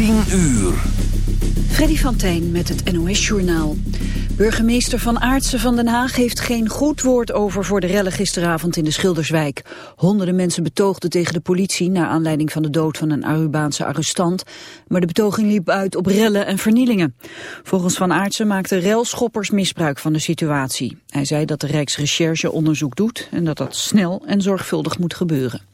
10 uur. Freddy van Tijn met het NOS-journaal. Burgemeester Van Aartsen van Den Haag heeft geen goed woord over voor de rellen gisteravond in de Schilderswijk. Honderden mensen betoogden tegen de politie naar aanleiding van de dood van een Arubaanse arrestant. Maar de betoging liep uit op rellen en vernielingen. Volgens Van Aartsen maakten relschoppers misbruik van de situatie. Hij zei dat de Rijksrecherche onderzoek doet en dat dat snel en zorgvuldig moet gebeuren.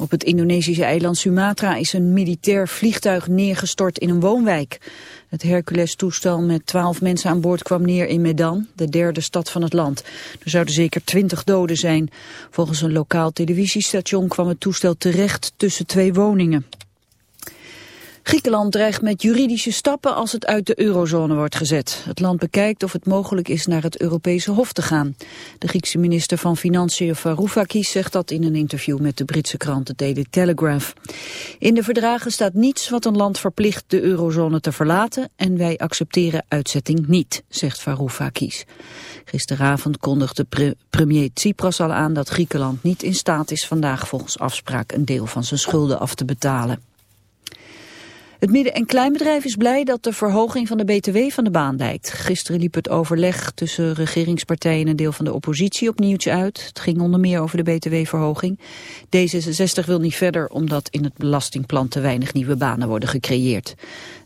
Op het Indonesische eiland Sumatra is een militair vliegtuig neergestort in een woonwijk. Het Hercules-toestel met twaalf mensen aan boord kwam neer in Medan, de derde stad van het land. Er zouden zeker twintig doden zijn. Volgens een lokaal televisiestation kwam het toestel terecht tussen twee woningen. Griekenland dreigt met juridische stappen als het uit de eurozone wordt gezet. Het land bekijkt of het mogelijk is naar het Europese Hof te gaan. De Griekse minister van Financiën Varoufakis zegt dat in een interview met de Britse krant The Daily Telegraph. In de verdragen staat niets wat een land verplicht de eurozone te verlaten en wij accepteren uitzetting niet, zegt Varoufakis. Gisteravond kondigde pre premier Tsipras al aan dat Griekenland niet in staat is vandaag volgens afspraak een deel van zijn schulden af te betalen. Het midden- en kleinbedrijf is blij dat de verhoging van de BTW van de baan lijkt. Gisteren liep het overleg tussen regeringspartijen en deel van de oppositie opnieuw uit. Het ging onder meer over de BTW-verhoging. D66 wil niet verder omdat in het belastingplan te weinig nieuwe banen worden gecreëerd.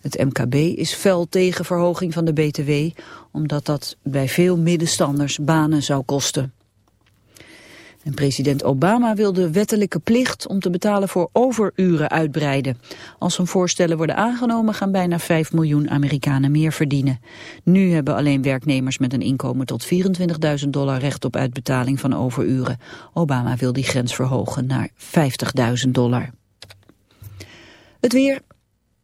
Het MKB is fel tegen verhoging van de BTW omdat dat bij veel middenstanders banen zou kosten. En president Obama wil de wettelijke plicht om te betalen voor overuren uitbreiden. Als zijn voorstellen worden aangenomen gaan bijna 5 miljoen Amerikanen meer verdienen. Nu hebben alleen werknemers met een inkomen tot 24.000 dollar recht op uitbetaling van overuren. Obama wil die grens verhogen naar 50.000 dollar. Het weer,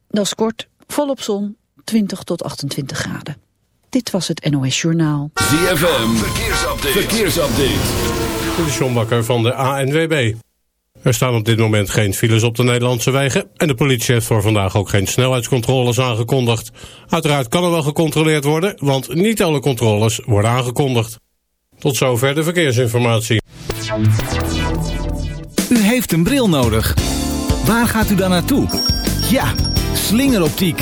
dat is kort, volop zon, 20 tot 28 graden. Dit was het NOS Journaal. ZFM, verkeersupdate. verkeersupdate. Dit is John Bakker van de ANWB. Er staan op dit moment geen files op de Nederlandse wegen... en de politie heeft voor vandaag ook geen snelheidscontroles aangekondigd. Uiteraard kan er wel gecontroleerd worden... want niet alle controles worden aangekondigd. Tot zover de verkeersinformatie. U heeft een bril nodig. Waar gaat u dan naartoe? Ja, slingeroptiek.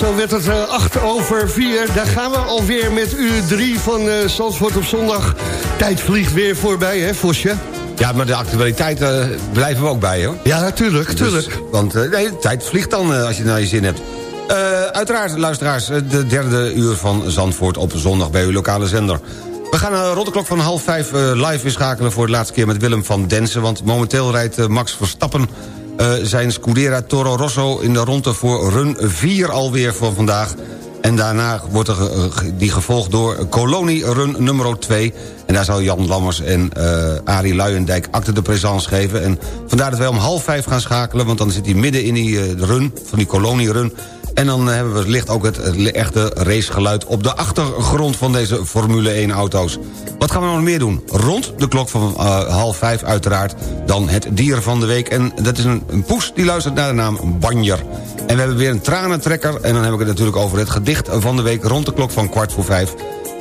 Zo werd het uh, 8 over 4. Daar gaan we alweer met uur 3 van uh, Zandvoort op zondag. Tijd vliegt weer voorbij, hè Vosje? Ja, maar de actualiteit uh, blijven we ook bij, hoor. Ja, natuurlijk, natuurlijk. Dus, want uh, nee, de tijd vliegt dan als je naar je zin hebt. uiteraard, luisteraars, de derde uur van Zandvoort op zondag bij uw lokale zender. We gaan rond de klok van half vijf live weer schakelen voor de laatste keer met Willem van Densen. Want momenteel rijdt Max Verstappen zijn Scudera Toro Rosso in de ronde voor run 4 alweer voor vandaag. En daarna wordt er, die gevolgd door Kolonie Run nummer 2. En daar zal Jan Lammers en uh, Arie Luijendijk acte de présence geven. En vandaar dat wij om half vijf gaan schakelen... want dan zit hij midden in die run, van die Kolonie Run... En dan hebben we licht ook het echte racegeluid op de achtergrond van deze Formule 1-auto's. Wat gaan we nog meer doen? Rond de klok van uh, half vijf uiteraard dan het dier van de week. En dat is een, een poes die luistert naar de naam Banjer. En we hebben weer een tranentrekker. En dan heb ik het natuurlijk over het gedicht van de week... rond de klok van kwart voor vijf.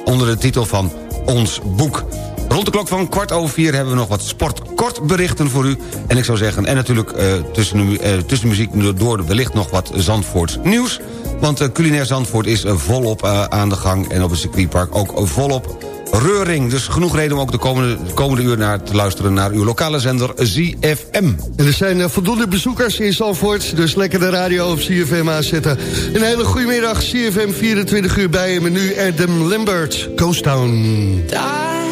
Onder de titel van Ons Boek. Rond de klok van kwart over vier hebben we nog wat sportkortberichten voor u. En ik zou zeggen, en natuurlijk uh, tussen, de, uh, tussen de muziek door wellicht nog wat Zandvoorts nieuws. Want uh, culinair Zandvoort is volop aan de gang. En op het circuitpark ook volop Reuring. Dus genoeg reden om ook de komende, de komende uur naar te luisteren... naar uw lokale zender ZFM. En er zijn uh, voldoende bezoekers in Zalvoort... dus lekker de radio op ZFM aanzetten. Een hele goede middag, ZFM 24 uur bij en nu Adam Lambert, Coast Town.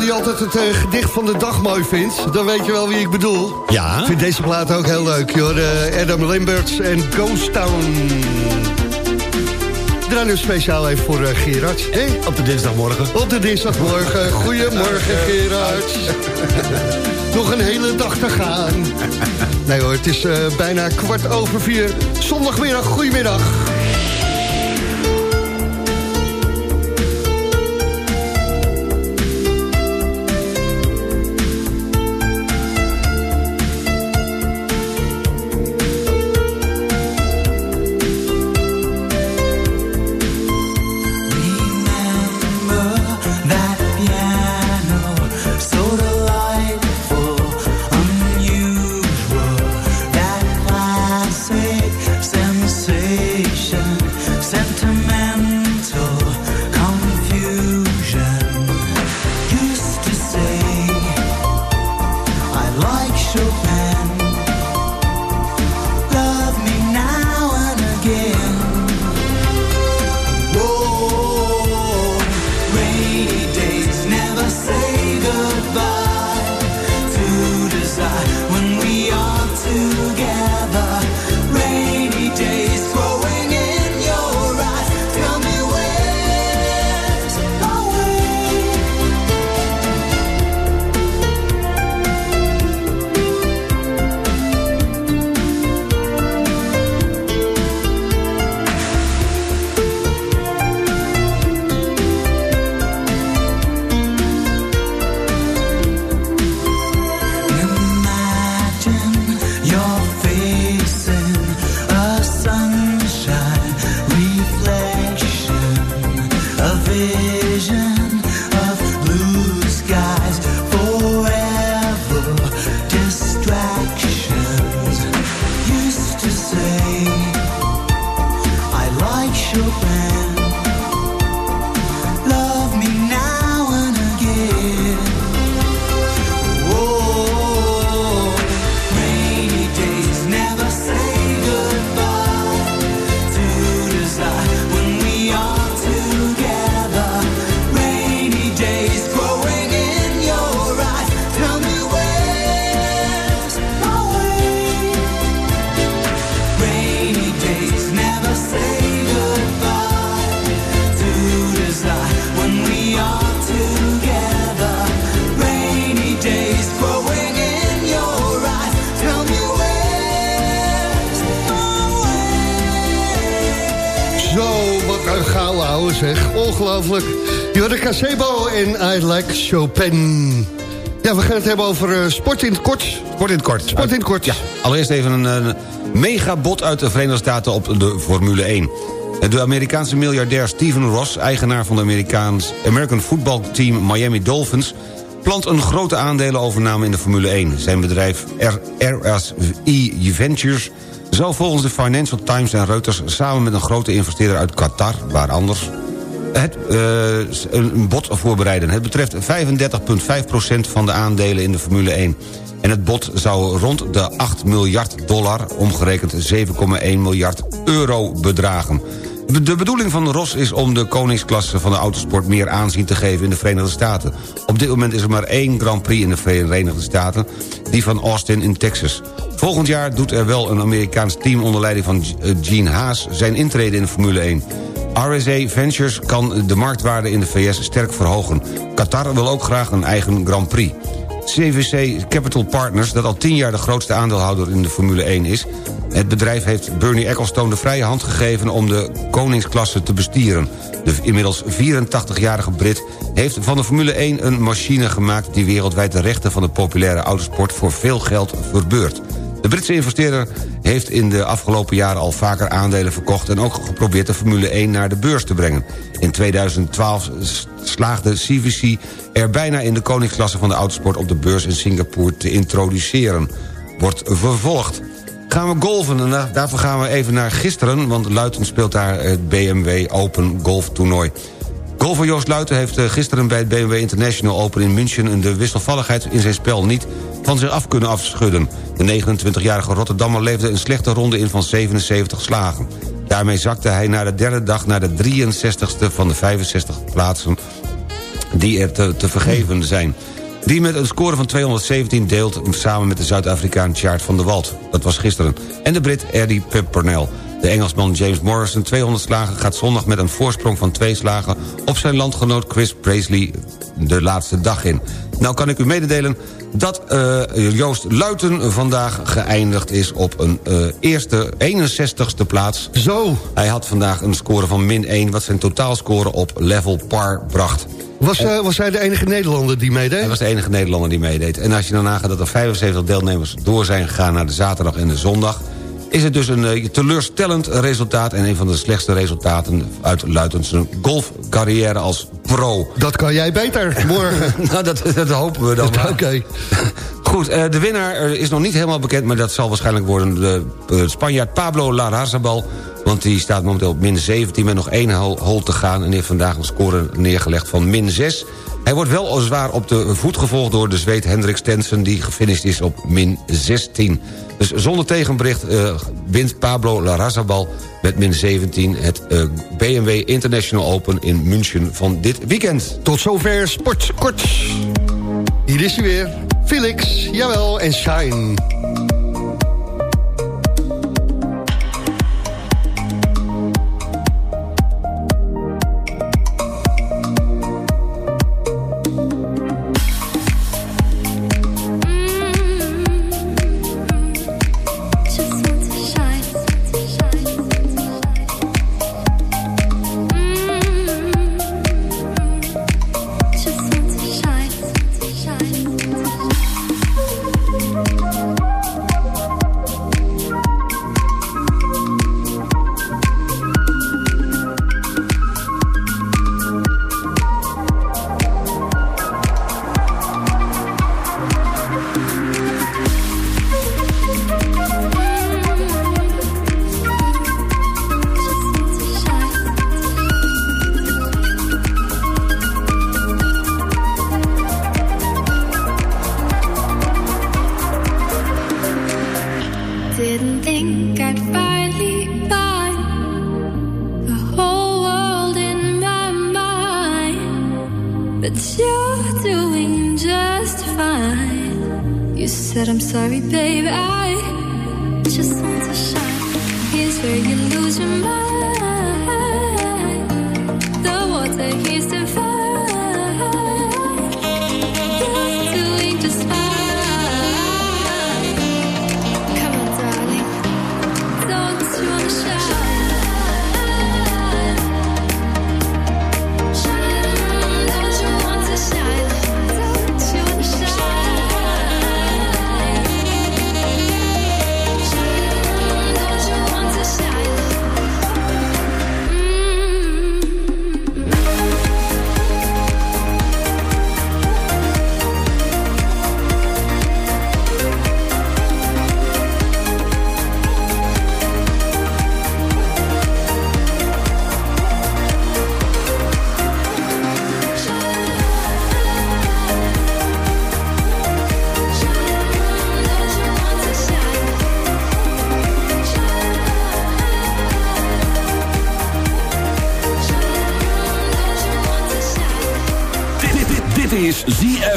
die altijd het uh, gedicht van de dag mooi vindt... dan weet je wel wie ik bedoel. Ja. Ik vind deze plaat ook heel leuk, joh. Uh, Adam Lamberts en Ghost Town. draaien we speciaal even voor eh, Gerard. Hey? Op de dinsdagmorgen. Op de dinsdagmorgen. Goedemorgen, Gerard. Nog een hele dag te gaan. Nee hoor, het is eh, bijna kwart over vier. Zondagmiddag, goedemiddag. Placebo en I Like Chopin. Ja, we gaan het hebben over uh, sport in het kort. Sport in het kort. Sport in het kort. Ja, allereerst even een, een megabod uit de Verenigde Staten op de Formule 1. De Amerikaanse miljardair Steven Ross, eigenaar van de Amerikaans American Football Team Miami Dolphins... plant een grote aandelenovername in de Formule 1. Zijn bedrijf RSE Ventures zou volgens de Financial Times en Reuters... samen met een grote investeerder uit Qatar, waar anders het, uh, een bod voorbereiden. Het betreft 35,5% van de aandelen in de Formule 1. En het bod zou rond de 8 miljard dollar, omgerekend 7,1 miljard euro bedragen. De bedoeling van Ros is om de koningsklasse van de autosport meer aanzien te geven in de Verenigde Staten. Op dit moment is er maar één Grand Prix in de Verenigde Staten, die van Austin in Texas. Volgend jaar doet er wel een Amerikaans team onder leiding van Gene Haas zijn intrede in de Formule 1. RSA Ventures kan de marktwaarde in de VS sterk verhogen. Qatar wil ook graag een eigen Grand Prix. CVC Capital Partners, dat al tien jaar de grootste aandeelhouder in de Formule 1 is... het bedrijf heeft Bernie Ecclestone de vrije hand gegeven om de koningsklasse te bestieren. De inmiddels 84-jarige Brit heeft van de Formule 1 een machine gemaakt... die wereldwijd de rechten van de populaire autosport voor veel geld verbeurt. De Britse investeerder heeft in de afgelopen jaren al vaker aandelen verkocht... en ook geprobeerd de Formule 1 naar de beurs te brengen. In 2012 slaagde CVC er bijna in de koningsklasse van de autosport... op de beurs in Singapore te introduceren. Wordt vervolgd. Gaan we golven en daarvoor gaan we even naar gisteren... want Luiten speelt daar het BMW Open Golf Toernooi. Golfer Joost Luiten heeft eh, gisteren bij het BMW International Open in München... de wisselvalligheid in zijn spel niet van zich af kunnen afschudden. De 29-jarige Rotterdammer leefde een slechte ronde in van 77 slagen. Daarmee zakte hij na de derde dag naar de 63ste van de 65 plaatsen... die er te, vergeven zijn. Die met een score van 217 deelt samen met de Zuid-Afrikaan Chart van der Wald. Dat was gisteren. En de Brit Eddie Pimpernel. De Engelsman James Morrison 200 slagen gaat zondag met een voorsprong van twee slagen... op zijn landgenoot Chris Presley de laatste dag in. Nou kan ik u mededelen dat uh, Joost Luiten vandaag geëindigd is op een uh, eerste 61ste plaats. Zo! Hij had vandaag een score van min 1... wat zijn totaalscore op level par bracht. Was, uh, was hij de enige Nederlander die meedeed? Hij was de enige Nederlander die meedeed. En als je dan nagaat dat er 75 deelnemers door zijn gegaan... naar de zaterdag en de zondag is het dus een uh, teleurstellend resultaat... en een van de slechtste resultaten uit Luitens golfcarrière als pro. Dat kan jij beter morgen. nou, dat, dat, hopen we dan Oké. Okay. Goed, uh, de winnaar is nog niet helemaal bekend... maar dat zal waarschijnlijk worden de Spanjaard Pablo Larrazabal... want die staat momenteel op min 17 met nog één hole te gaan... en heeft vandaag een score neergelegd van min 6... Hij wordt wel al zwaar op de voet gevolgd door de Zweed Hendrik Stensen... die gefinished is op min 16. Dus zonder tegenbericht uh, wint Pablo Larrazabal met min 17... het uh, BMW International Open in München van dit weekend. Tot zover Sport Kort. Hier is hij weer. Felix, jawel, en Shine.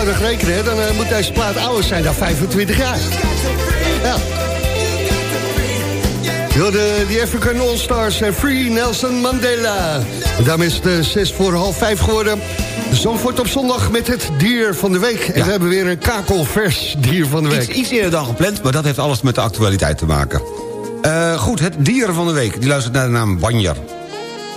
Eenvoudig rekenen, hè. dan eh, moet deze plaat ouder zijn dan 25 jaar. Ja. De, de African All-Stars en Free Nelson Mandela. En daarmee is het eh, zes voor half vijf geworden. Zandvoort op zondag met het dier van de week. En we hebben weer een kakelvers dier van de week. Iets, iets eerder dan gepland, maar dat heeft alles met de actualiteit te maken. Eh, goed, het dier van de week. Die luistert naar de naam Banjer.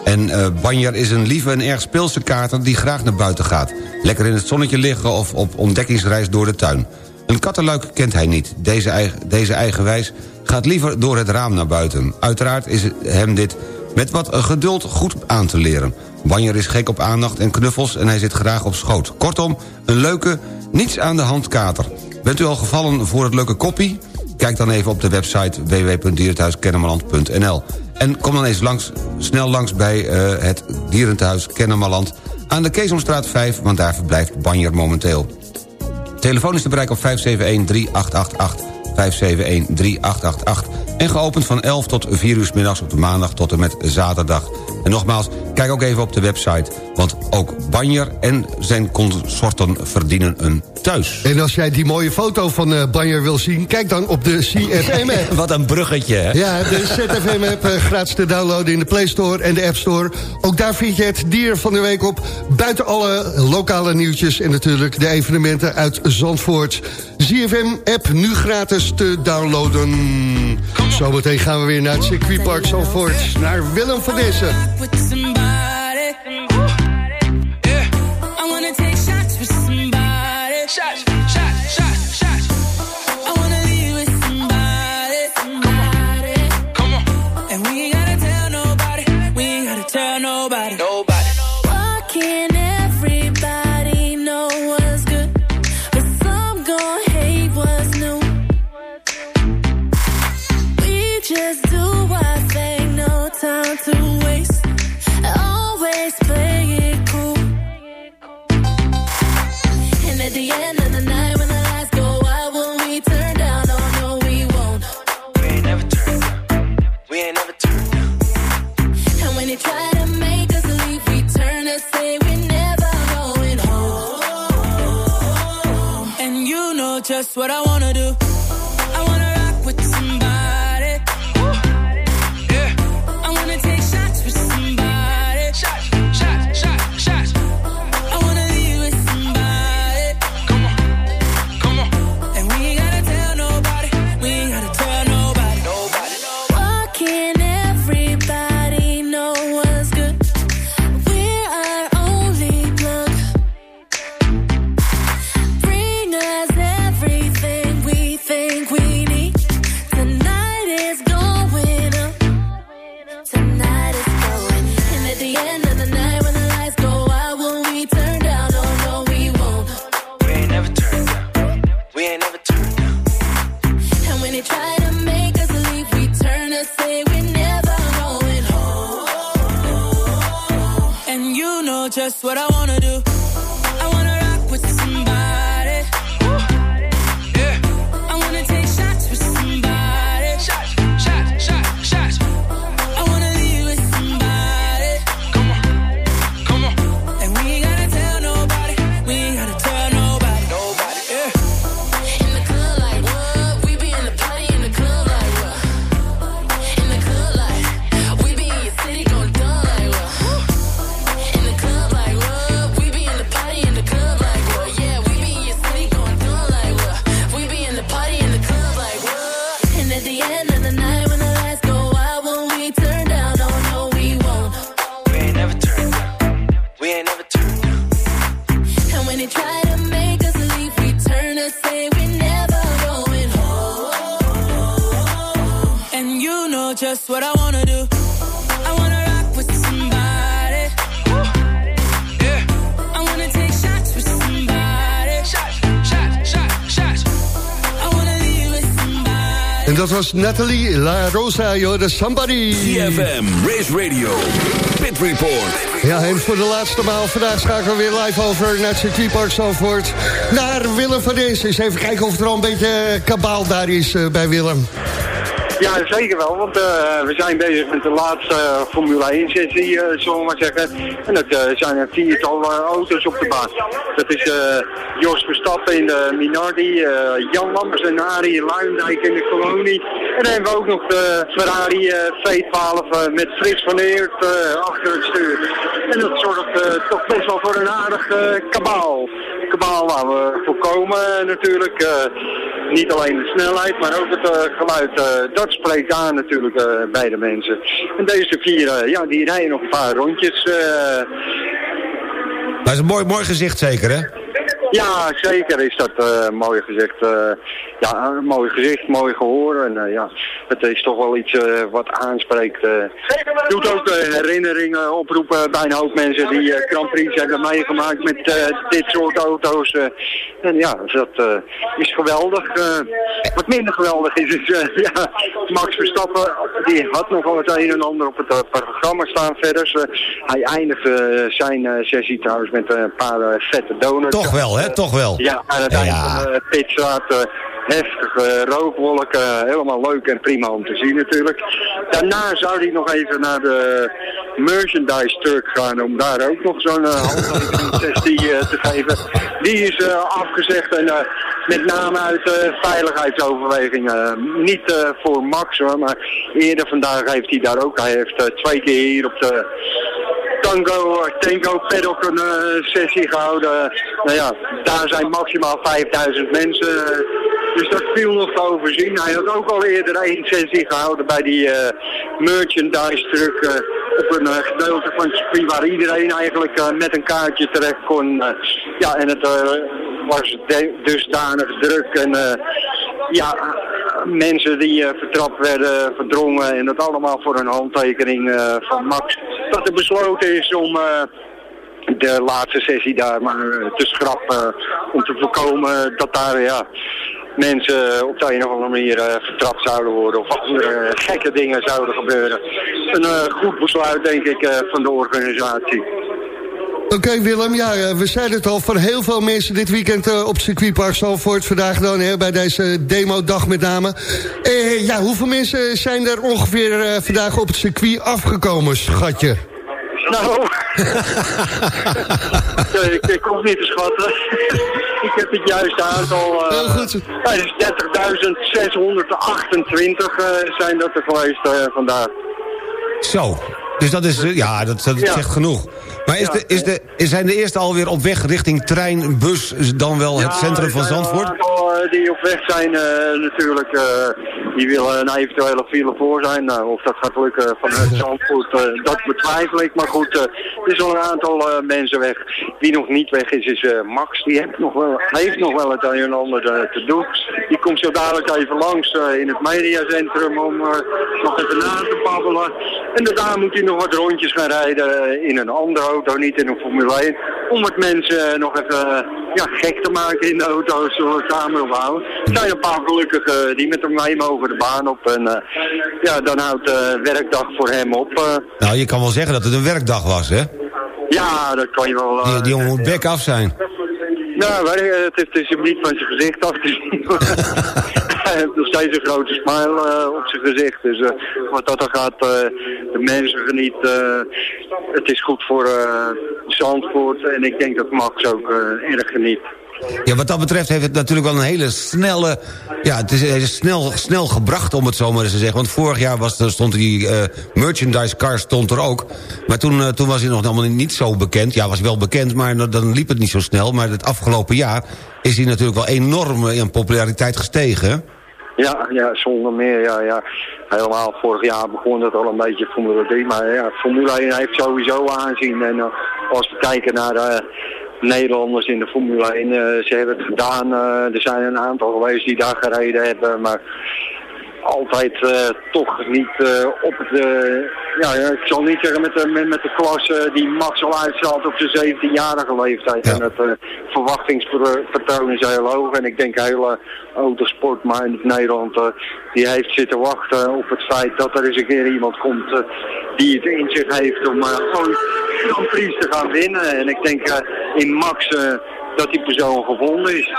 En eh Banjer is een lieve en erg speelse kater die graag naar buiten gaat. Lekker in het zonnetje liggen of op ontdekkingsreis door de tuin. Een kattenluik kent hij niet. Deze, eigen, deze eigenwijs gaat liever door het raam naar buiten. Uiteraard is hem dit met wat geduld goed aan te leren. Banjer is gek op aandacht en knuffels en hij zit graag op schoot. Kortom, een leuke, niets aan de hand kater. Bent u al gevallen voor het leuke koppie? Kijk dan even op de website www.dierenthuiskennemerland.nl En kom dan eens langs, snel langs bij uh, het Dierentehuis Kennemerland... aan de Keesomstraat 5, want daar verblijft Banjer momenteel. Telefoon is te bereiken op 571-3888. 571-3888. En geopend van 11 tot 4 uur middags op de maandag tot en met zaterdag. En nogmaals, kijk ook even op de website... want ook Banjer en zijn consorten verdienen een thuis. En als jij die mooie foto van uh, Banjer wil zien... kijk dan op de CFM-app. Wat een bruggetje, hè? Ja, de ZFM-app uh, gratis te downloaden in de Play Store en de App Store. Ook daar vind je het dier van de week op. Buiten alle lokale nieuwtjes en natuurlijk de evenementen uit Zandvoort. ZFM-app nu gratis te downloaden. Zometeen gaan we weer naar het circuitpark Zandvoort. Naar Willem van Dessen. What I wanna was Nathalie La Rosa, de Somebody. CFM, Race Radio, Pit Report. Ja, en voor de laatste maal vandaag schakelen we weer live over naar het circuitpark Zandvoort. Naar Willem van Dees. Eens even kijken of er al een beetje kabaal daar is uh, bij Willem. Ja, zeker wel, want eh, we zijn bezig met de laatste eh, Formule 1 sessie, eh, zullen we maar zeggen. En dat eh, zijn er viertal eh, auto's op de baan. Dat is eh, Jos Verstappen in de Minardi, eh, Jan Lammers en Arie Luindijk in de Kolonie. En dan hebben we ook nog de Ferrari eh, V12 eh, met Frits van Eert eh, achter het stuur. En dat zorgt toch best wel voor een aardig kabaal. Kabaal waar we voorkomen natuurlijk. niet alleen de snelheid, maar ook het geluid. dat spreekt aan natuurlijk bij de mensen. En deze vier, ja, die rijden nog een paar rondjes. Dat is een mooi, mooi gezicht zeker, hè? Ja, zeker is dat eh, mooi gezicht. eh, ja, mooi gezicht, mooi gehoor. En eh, ja, het is toch wel iets wat aanspreekt. doet ook herinneringen oproepen bij een hoop mensen die Grand Prix hebben meegemaakt met dit soort auto's. en ja, dat eh, is geweldig. Wat minder geweldig is, is ja, Max Verstappen, die had nog wel het een en ander op het programma staan verder. Dus, hij eindigde zijn sessie trouwens met een paar vette donuts. Toch wel, hè? Toch wel. Ja, aan het eind van de pitstraat uh, heftige rookwolken. helemaal leuk en prima om te zien natuurlijk. Daarna zou hij nog even naar de merchandise truck gaan om daar ook nog zo'n uh, handtekeningssessie uh, te geven. Die is uh, afgezegd en uh, met name uit veiligheidsoverwegingen. niet voor Max hoor, maar eerder vandaag heeft hij daar ook. Hij heeft twee keer hier op de Tango, Tango Paddock een uh, sessie gehouden. Nou ja, daar zijn maximaal 5000 mensen. Dus dat viel nog te overzien. Hij had ook al eerder één sessie gehouden bij die uh, merchandise truck. Uh, op een uh, gedeelte van het waar iedereen eigenlijk met een kaartje terecht kon. Ja, en het was dusdanig druk en ja, mensen die vertrapt werden, verdrongen en dat allemaal voor een handtekening van Max. Dat er besloten is om de laatste sessie daar maar te schrappen om te voorkomen dat daar ja, mensen op de een of andere manier uh, vertrapt zouden worden of andere gekke dingen zouden gebeuren. Een uh, goed besluit denk ik uh, van de organisatie. Oké okay, Willem, ja, we zeiden het al, voor heel veel mensen dit weekend uh, op circuitpark Zalvoort. Vandaag dan, hè, bij deze demodag met name. Uh, ja, hoeveel mensen zijn er ongeveer uh, vandaag op het circuit afgekomen, schatje? Nou, ik, ik kom niet te schatten. ik heb het juiste aantal. Heel goed. Het is 30.628 zijn dat er geweest vandaag. Zo, dus dat is, ja, dat, dat ja. zegt genoeg. Maar is de, is de, zijn de eerste alweer op weg richting trein, bus, dan wel het centrum van Zandvoort? Ja, die op weg zijn uh, natuurlijk, die willen een eventuele file voor zijn. Nou, of dat gaat lukken vanuit Zandvoort, dat betwijfel ik. Maar goed, er is al een aantal mensen weg. Wie nog niet weg is, is Max. Die heeft nog wel, heeft nog wel het een en ander te doen. Die komt zo dadelijk even langs in het mediacentrum om nog even na te babbelen. En daarna moet hij nog wat rondjes gaan rijden in een andere auto, niet in een Formule 1. Om het mensen nog even ja, gek te maken in de auto's, zoals samen ophouden. Er zijn een paar gelukkigen die met hem mee mogen de baan op. En ja, dan houdt de werkdag voor hem op. Nou, je kan wel zeggen dat het een werkdag was, hè? Ja, dat kan je wel... Die, die jongen moet bek af zijn. Nou, het is, het is hem niet van zijn gezicht af te zien. Hij heeft nog steeds een grote smile uh, op zijn gezicht. Dus uh, wat dat er gaat, uh, de mensen genieten. het is goed voor Zandvoort. En ik denk dat Max ook erg geniet. Ja, wat dat betreft heeft het natuurlijk wel een hele snelle... Ja, het is, snel, snel gebracht, om het zo maar eens te zeggen. Want vorig jaar was, er, stond die merchandise car stond er ook. Maar toen, toen was hij nog helemaal niet zo bekend. Ja, was wel bekend, maar dan liep het niet zo snel. Maar het afgelopen jaar is hij natuurlijk wel enorm in populariteit gestegen. Ja, ja, zonder meer, ja, ja. Helemaal vorig jaar begon het al een beetje Formule 3. Maar ja, Formule 1 heeft sowieso aanzien. En uh, als we kijken naar... Uh, Nederlanders in de Formule 1. Uh, ze hebben het gedaan. Er zijn een aantal geweest die daar gereden hebben. Maar altijd uh, toch niet op de... ja, ik zal niet zeggen met de, met, met de klasse die Max al uitstraalt op zijn 17-jarige leeftijd. Ja. En het verwachtingspatroon is heel hoog. En ik denk hele autosport, maar in Nederland, die heeft zitten wachten op het feit dat er eens een keer iemand komt die het in zich heeft om ooit Grand Prix te gaan winnen. En ik denk in Max dat die persoon gevonden is.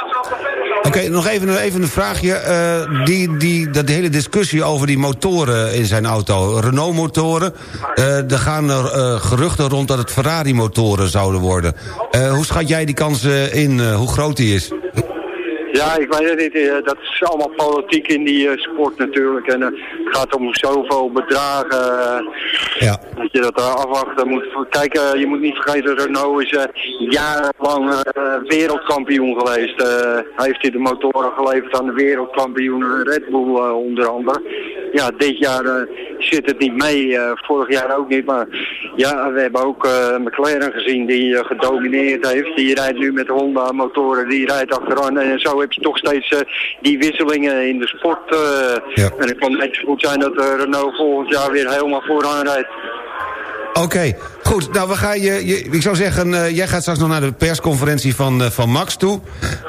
Oké, nog even, even een vraagje. Eh, die, die, dat, hele discussie over die motoren in zijn auto. Renault-motoren. eh, er gaan er eh, geruchten rond dat het Ferrari-motoren zouden worden. Hoe schat jij die kans in? hoe groot die is? Ja, ik weet het niet. eh, Dat is allemaal politiek in die eh, sport natuurlijk. En eh, het gaat om zoveel bedragen. Ja. Dat je dat afwachten moet. Kijk, je moet niet vergeten, Renault is jarenlang wereldkampioen geweest. Heeft hij de motoren geleverd aan de wereldkampioen Red Bull onder andere. Ja, dit jaar zit het niet mee. vorig jaar ook niet. Maar ja, we hebben ook McLaren gezien die gedomineerd heeft. Die rijdt nu met Honda motoren, die rijdt achteraan. En zo heb je toch steeds eh, die wisselingen in de sport. eh. En het kan net zo goed zijn dat eh, Renault volgend jaar weer helemaal vooraan rijdt. Oké, goed. Nou, we gaan je, je, ik zou zeggen, eh, jij gaat straks nog naar de persconferentie van, eh, van Max toe.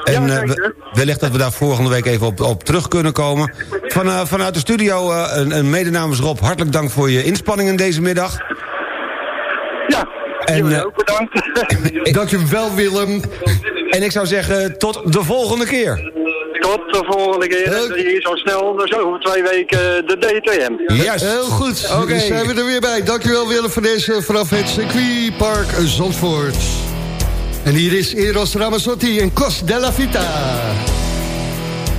En eh, we- wellicht dat we daar volgende week even op, op terug kunnen komen. Van, eh, vanuit de studio, eh, een, een mede namens Rob, hartelijk dank voor je inspanningen deze middag. Ja, en, ook bedankt. Dankjewel Willem. En ik zou zeggen, tot de volgende keer. Tot de volgende keer. En Hier zo snel, dus over twee weken eh, de DTM. Heel goed. Oké. Dan zijn we er weer bij. Dankjewel Willem voor deze vanaf het circuitpark Zandvoort. En hier is Eros Ramazzotti en Cos della Vita.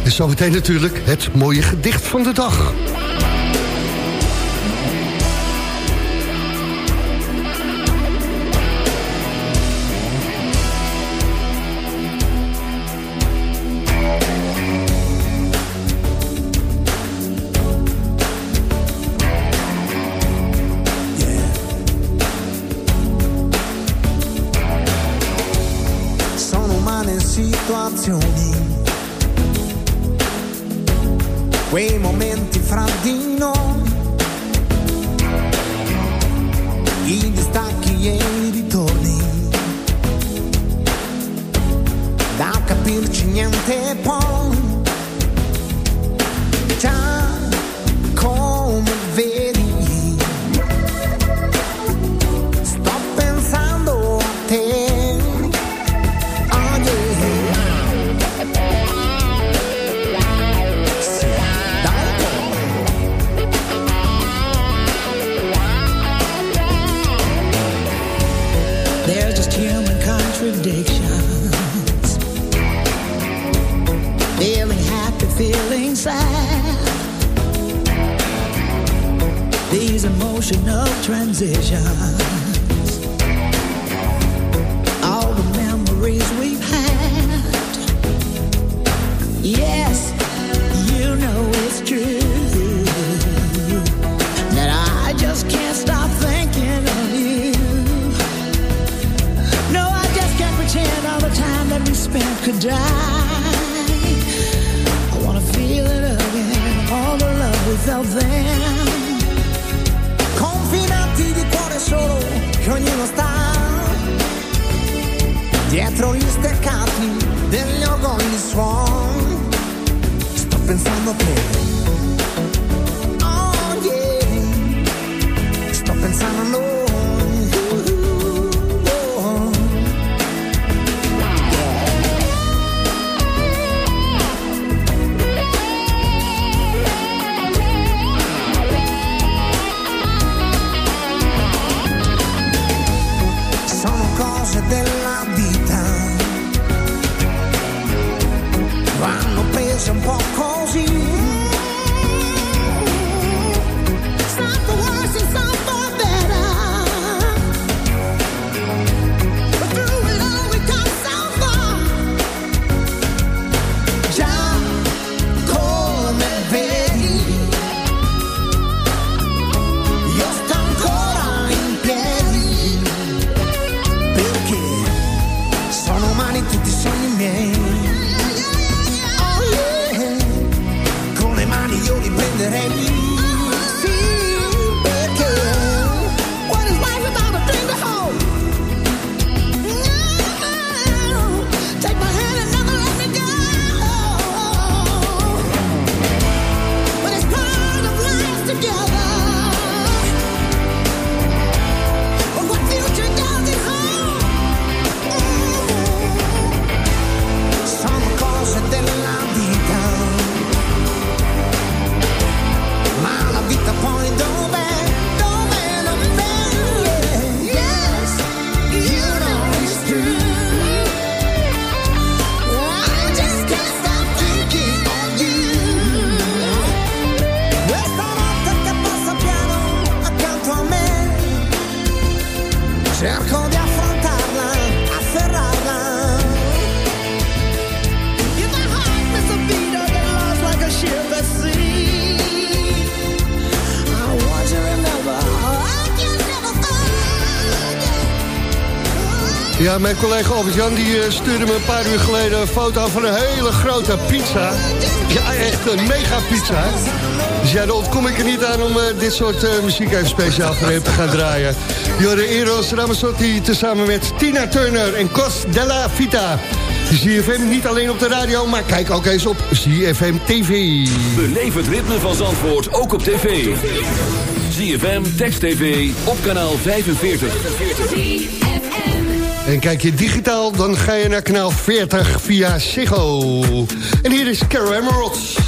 En zometeen natuurlijk het mooie gedicht van de dag. These emotional transitions. All the memories we've had. Yes, you know it's true. That I just can't stop thinking of you. No, I just can't pretend all the time that we spent could die. Dietro gli steccati degli orgogli suoni sto pensando a te Mijn collega Albert-Jan eh, stuurde me een paar uur geleden een foto van een hele grote pizza. Ja, echt een mega pizza. Dus ja, daar ontkom ik er niet aan om eh, dit soort eh, muziek even speciaal voor hem te gaan draaien. Jorde Eros Ramazzotti tezamen met Tina Turner en Cos della Vita. ZFM niet alleen op de radio, maar kijk ook eens op ZFM TV. Beleef het ritme van Zandvoort ook op tv. ZFM, Text TV, op kanaal 45. En kijk je digitaal, dan ga je naar kanaal 40 via Ziggo. En hier is Carol Emeralds.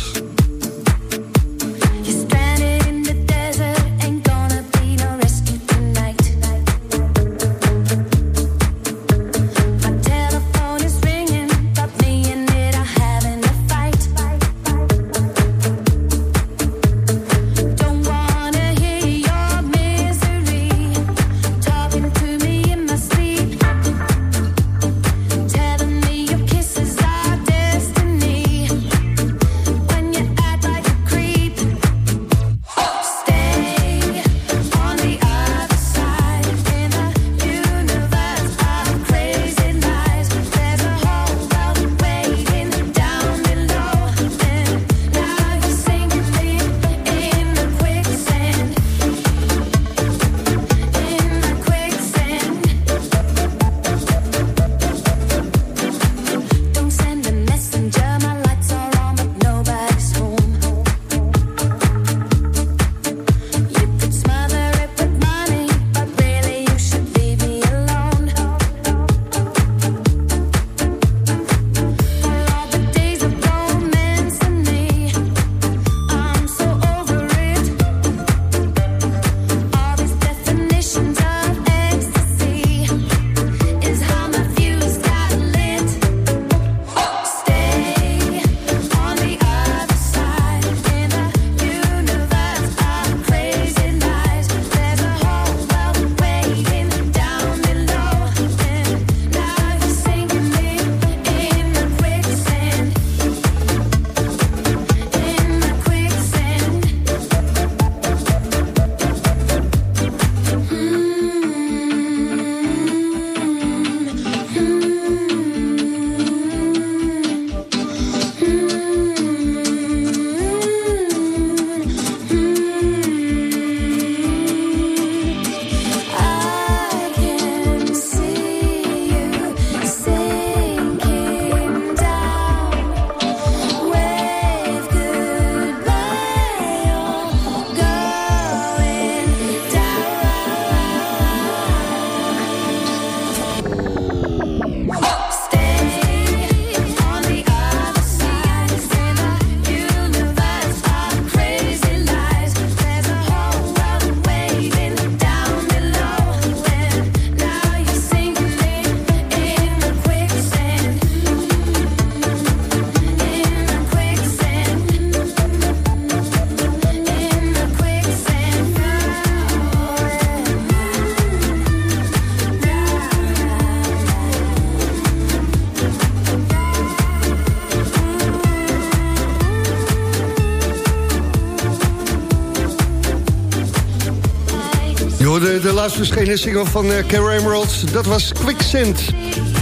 Verschenen single van uh, Carol Emeralds. Dat was Quicksand.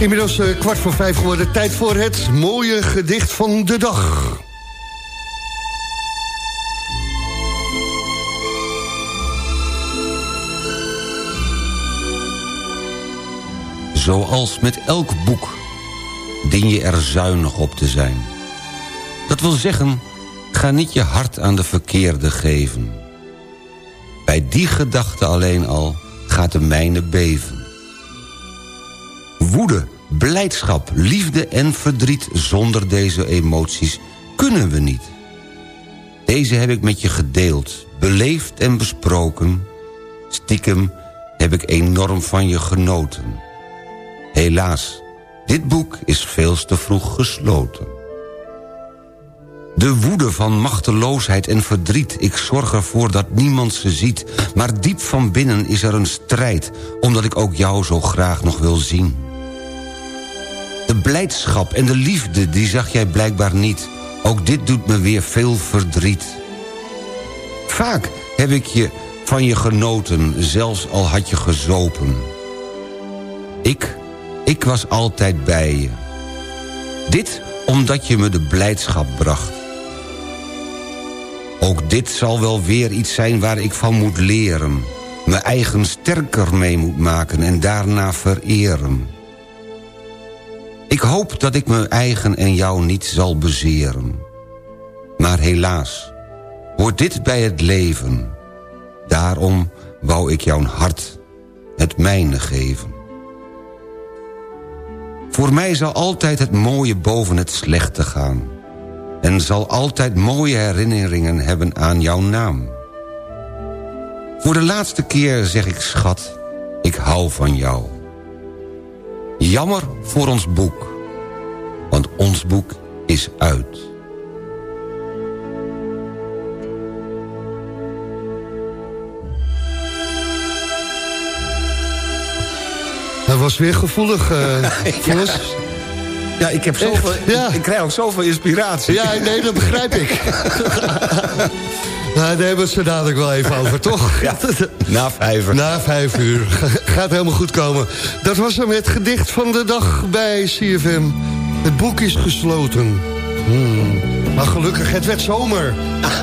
Inmiddels eh, kwart voor vijf geworden. Tijd voor het mooie gedicht van de dag. Zoals met elk boek dien je er zuinig op te zijn. Dat wil zeggen, ga niet je hart aan de verkeerde geven. Bij die gedachte alleen al gaat de mijne beven. Woede, blijdschap, liefde en verdriet zonder deze emoties kunnen we niet. Deze heb ik met je gedeeld, beleefd en besproken. Stiekem heb ik enorm van je genoten. Helaas, dit boek is veel te vroeg gesloten. De woede van machteloosheid en verdriet. Ik zorg ervoor dat niemand ze ziet. Maar diep van binnen is er een strijd... omdat ik ook jou zo graag nog wil zien. De blijdschap en de liefde, die zag jij blijkbaar niet. Ook dit doet me weer veel verdriet. Vaak heb ik je van je genoten, zelfs al had je gezopen. Ik, Ik was altijd bij je. Dit omdat je me de blijdschap bracht. Ook dit zal wel weer iets zijn waar ik van moet leren. Me eigen sterker mee moet maken en daarna vereren. Ik hoop dat ik mijn eigen en jou niet zal bezeren. Maar helaas, hoort dit bij het leven. Daarom wou ik jouw hart het mijne geven. Voor mij zal altijd het mooie boven het slechte gaan. En zal altijd mooie herinneringen hebben aan jouw naam. Voor de laatste keer zeg ik schat, ik hou van jou. Jammer voor ons boek, want ons boek is uit. Hij was weer gevoelig, eh Flos. Ja, ik, heb zoveel, Ja. ik krijg ook zoveel inspiratie. Ja, nee, dat begrijp ik. nou, daar hebben we het zo dadelijk wel even over, toch? Ja, na vijf. Na vijf uur. Gaat helemaal goed komen. Dat was hem het gedicht van de dag bij CFM. Het boek is gesloten. Hmm. Maar gelukkig, het werd zomer.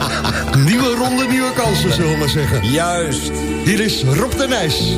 nieuwe ronde, nieuwe kansen, zullen we maar zeggen. Juist. Hier is Rob de Nijs.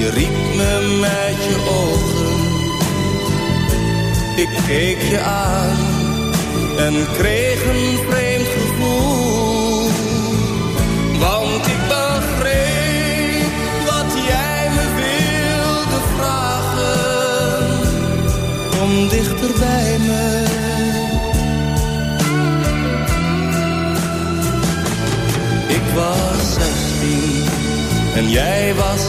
Je riep me met je ogen. Ik keek je aan en kreeg een vreemd gevoel. Want ik begreep wat jij me wilde vragen. Kom dichter bij me. Ik was 16 en jij was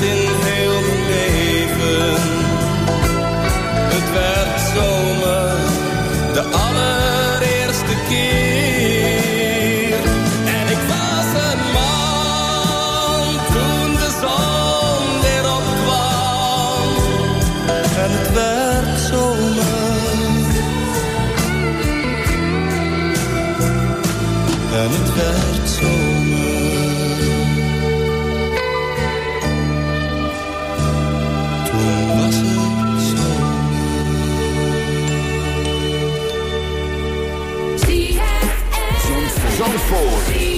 het Zandvoort.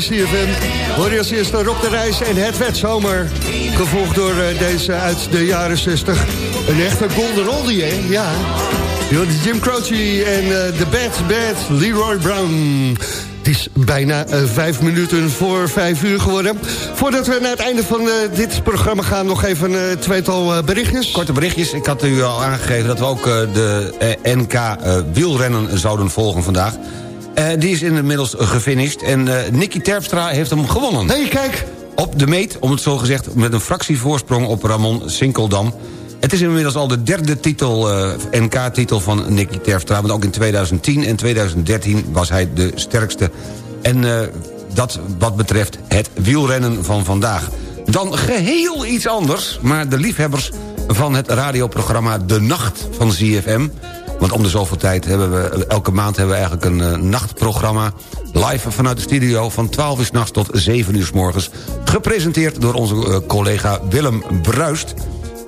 CFM... hoor je als eerste Rob de Reis en Het werd zomer. Gevolgd door uh, deze uit de jaren 60. Een echte golden oldie, hè? Ja. Jim Croce en uh, The Bad Bad Leroy Brown. Het is bijna uh, vijf minuten voor vijf uur geworden. Voordat we naar het einde van dit programma gaan... nog even een tweetal berichtjes. Korte berichtjes. Ik had u al aangegeven dat we ook de NK wielrennen zouden volgen vandaag. Die is inmiddels gefinished. En Nicky Terpstra heeft hem gewonnen. Nee, kijk. Op de meet, om het zo gezegd, met een fractievoorsprong op Ramon Sinkeldam. Het is inmiddels al de derde titel, uh, NK-titel van Nicky Terpstra. Want ook in 2010 en 2013 was hij de sterkste. En uh, dat wat betreft het wielrennen van vandaag. Dan geheel iets anders, maar de liefhebbers van het radioprogramma De Nacht van ZFM... want om de zoveel tijd hebben we, elke maand hebben we eigenlijk een uh, nachtprogramma... live vanuit de studio van 12 uur s'nachts tot 7 uur s morgens... gepresenteerd door onze collega Willem Bruist...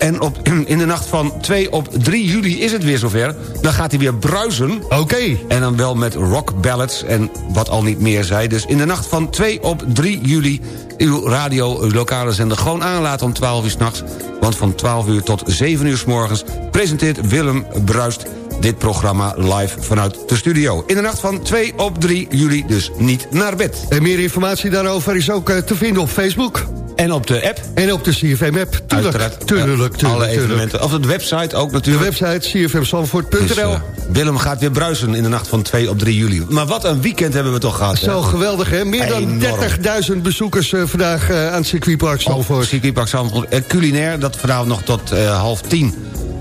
En op, in de nacht van 2 op 3 juli is het weer zover. Dan gaat hij weer bruisen. Oké. Okay. En dan wel met rock ballads en wat al niet meer zei. Dus in de nacht van 2 op 3 juli... uw radio, uw lokale zender gewoon aanlaten om 12 uur s'nachts. Want van 12 uur tot 7 uur s morgens... presenteert Willem Bruist dit programma live vanuit de studio. In de nacht van 2 op 3 juli dus niet naar bed. En meer informatie daarover is ook uh, te vinden op Facebook. En op de app. En op de CFM-app. Tuurlijk, Uiteraard. tuurlijk, tuurlijk, Alle evenementen. Of de website ook natuurlijk. De website cfmzandvoort.nl dus, uh, Willem gaat weer bruisen in de nacht van 2 op 3 juli. Maar wat een weekend hebben we toch gehad. Zo hè? geweldig, hè? Meer dan 30.000 bezoekers uh, vandaag uh, aan het circuitpark Zandvoort. Oh, circuitpark Zandvoort. En culinair, dat vanavond nog tot half tien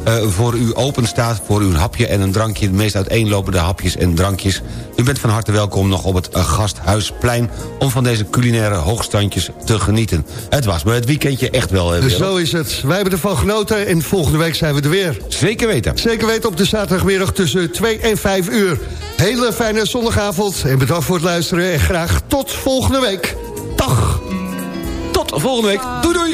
eh, voor u open staat... voor uw hapje en een drankje, de meest uiteenlopende hapjes en drankjes. U bent van harte welkom nog op het eh, Gasthuisplein... om van deze culinaire hoogstandjes te genieten. Het was maar het weekendje echt wel... eh, Dus zo is het. Wij hebben ervan genoten en volgende week zijn we er weer. Zeker weten. Zeker weten op de zaterdagmiddag tussen 2 en 5 uur. Hele fijne zondagavond en bedankt voor het luisteren. En graag tot volgende week. Dag! Tot volgende week. Doei doei!